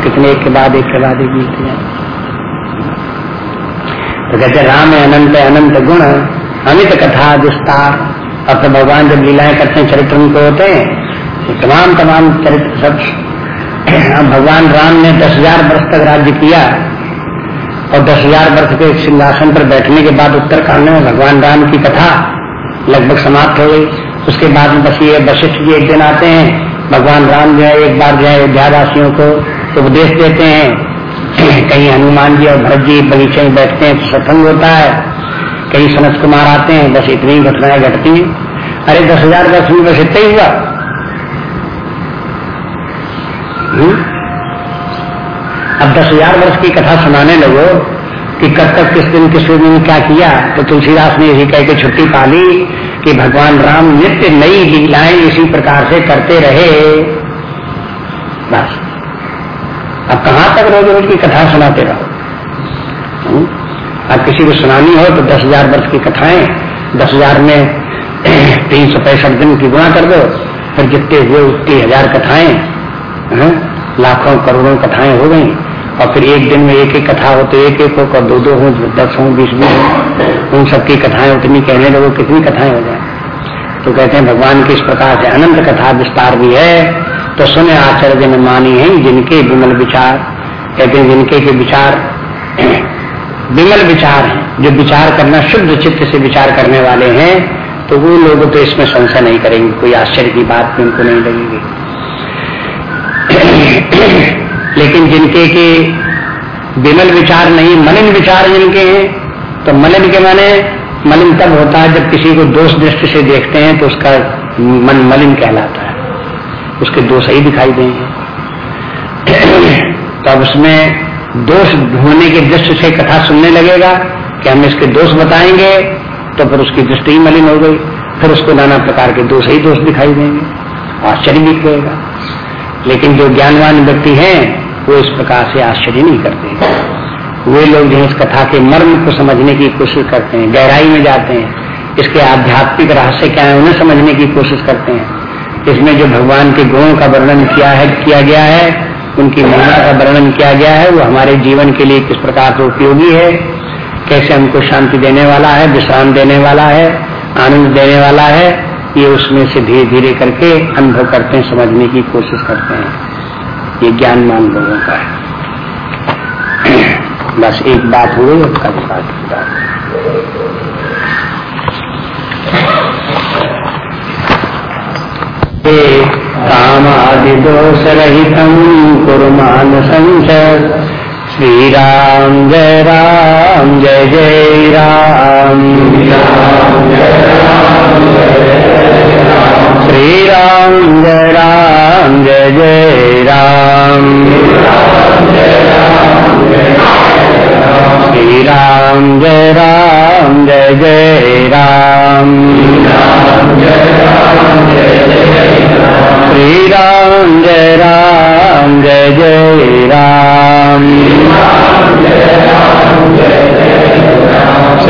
कितने एक के बाद एक के बाद एक मिलते जाए तो कहते, राम अनंत अनंत गुण अमित कथा विस्तार अब तो भगवान जब लीलाएँ करते हैं, चरित्र उनको होते हैं तो तमाम तमाम चरित्र सब। भगवान राम ने दस हज़ार वर्ष तक राज्य किया। और दस हज़ार वर्ष के सिंहासन पर बैठने के बाद उत्तरकांड में भगवान राम की कथा लगभग समाप्त हो गई। उसके बाद में बस ये वशिष्ठ जी एक दिन आते हैं, भगवान राम जो है, एक बार जो है अयोध्यावासियों को उपदेश देते हैं। कहीं हनुमान जी और भरत जी बगीचे में बैठते हैं तो सत्संग होता है। कहीं सनत कुमार आते हैं, बस इतनी घटनाएँ घटती हैं। अरे दस हज़ार वर्ष में बस इतना ही हुआ? हम्म? अब दस हज़ार वर्ष की कथा सुनाने लगो कि कब तक किस दिन किस दिन क्या किया। तो तुलसीदास ने यही कह के छुट्टी पाली कि भगवान राम नित्य नई लीलाएँ इसी प्रकार से करते रहे। अब कहाँ तक रोज रोज की कथा सुनाते रहो हम्म? अब किसी को सुनानी हो तो दस हज़ार वर्ष की कथाएँ, दस हज़ार में तीन सौ पैंसठ दिन की गुणा कर दो, फिर जितने हुए उतनी हज़ार कथाएँ हम्म? लाखों करोड़ों कथाएँ हो गई, और फिर एक दिन में एक एक कथा हो तो एक एक हो दो दो हो, दस हो, बीस बीस हो, उन सबकी कथाएँ उतनी कहने लगो कितनी कथाएँ हो जाए तो कहते हैं, भगवान की इस प्रकार से अनंत कथा विस्तार भी है तो सुने आचार्य जन मानी है, जिनके विमल विचार हैं जिनके के विचार विमल विचार है, जो विचार करना शुद्ध चित्त से विचार करने वाले हैं तो वो लोग तो इसमें संशय नहीं करेंगे, कोई आश्चर्य की बात भी उनको नहीं लगेगी। लेकिन जिनके के विमल विचार नहीं, मलिन विचार जिनके हैं तो मलिन के माने, मलिन तब होता है जब किसी को दोष दृष्टि से देखते हैं तो उसका मन मलिन कहलाता है। उसके दोष ही दिखाई देंगे। तो अब उसमें दोष ढूँढने की दृष्टि से कथा सुनने लगेगा कि हम इसके दोष बताएँगे तो फिर उसकी दृष्टि ही मलिन हो गई। फिर उसको नाना प्रकार के दोष ही दोष दिखाई देंगे। आश्चर्य भी करेगा। लेकिन जो ज्ञानवान व्यक्ति हैं, वो इस प्रकार से आश्चर्य नहीं करते। वे लोग जो इस कथा के मर्म को समझने की कोशिश करते हैं, गहराई में जाते हैं। इसके आध्यात्मिक रहस्य क्या है, उन्हें समझने की कोशिश करते हैं। इसमें जो भगवान के गुणों का वर्णन किया है, किया गया है, उनकी महिमा का वर्णन किया गया है, वो हमारे जीवन के लिए किस प्रकार से उपयोगी है, कैसे हमको शांति देने वाला है, विश्राम देने वाला है, आनंद देने वाला है, ये उसमें से धीरे धीरे करके अनुभव करते हैं, समझने की कोशिश करते हैं। ये ज्ञानमान लोगों का है। बस एक बात हो गई उसका बात ते कामादिदोषरहितं कुरुमान् संशय श्रीराम जय राम जय जय राम। श्रीराम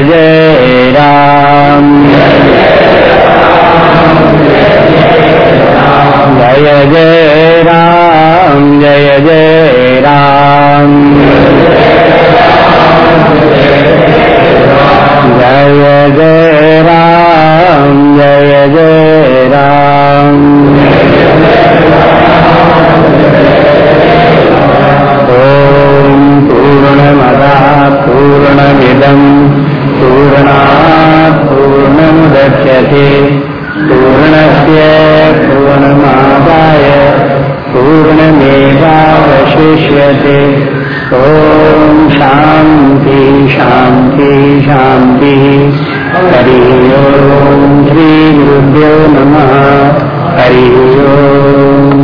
जय राम। जय जय राम, जय जय राम। जय जय राम, जय जय राम। ॐ पूर्णमदा पूर्णमिदम् पूर्णात् पूर्णमुदच्यते पूर्णस्य पूर्णमादाय पूर्णमेवावशिष्यते। ॐ शान्ति शान्ति, शान्तिः। हरि ओम् श्रीगुरुभ्यो नमः। हरि ओम्